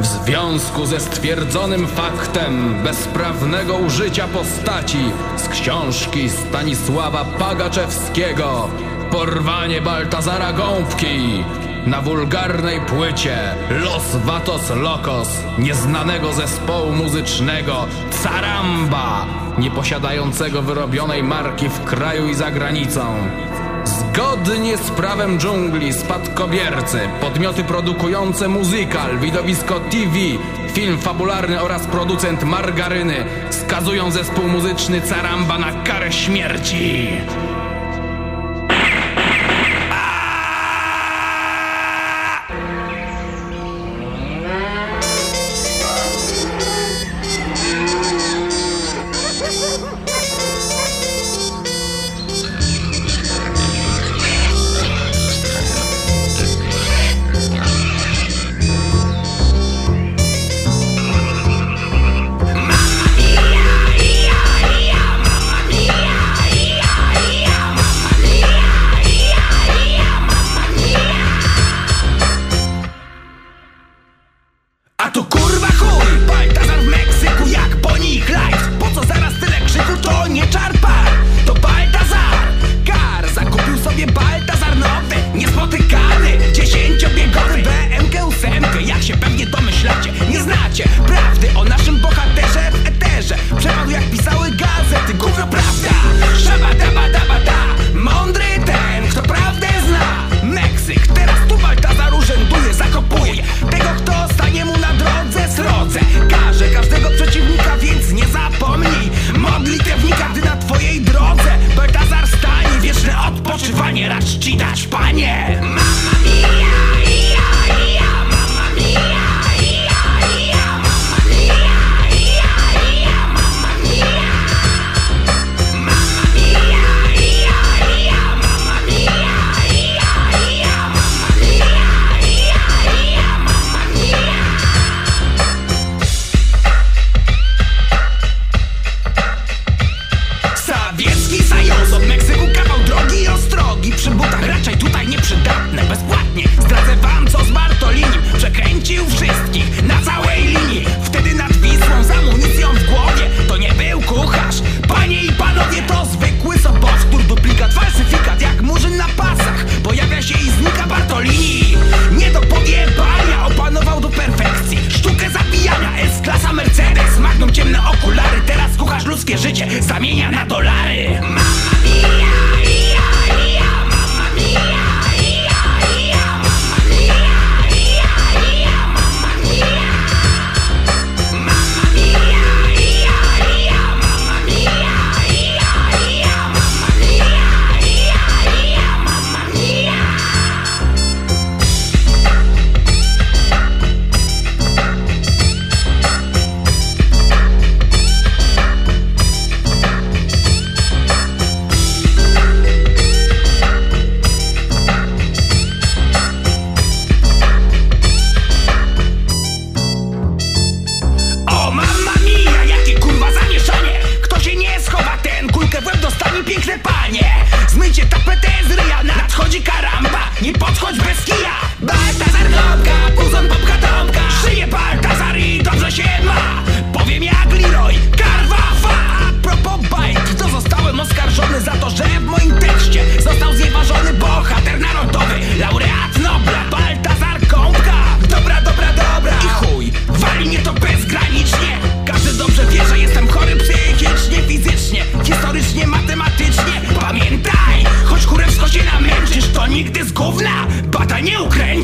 W związku ze stwierdzonym faktem bezprawnego użycia postaci z książki Stanisława Pagaczewskiego Porwanie Baltazara Gąbki na wulgarnej płycie Los Vatos Locos nieznanego zespołu muzycznego Caramba, nieposiadającego wyrobionej marki w kraju i za granicą. Zgodnie z prawem dżungli, spadkobiercy, podmioty produkujące muzykal, widowisko TV, film fabularny oraz producent margaryny skazują zespół muzyczny Caramba na karę śmierci. dasz, panie! Mama! ludzkie życie zamienia na dolary. dzika rampa. Nie podchodź bez kija. Baltazar Glomka, puzon popka Tomka. Szyje Baltazar i dobrze się ma. Morda, nie Ukraiń!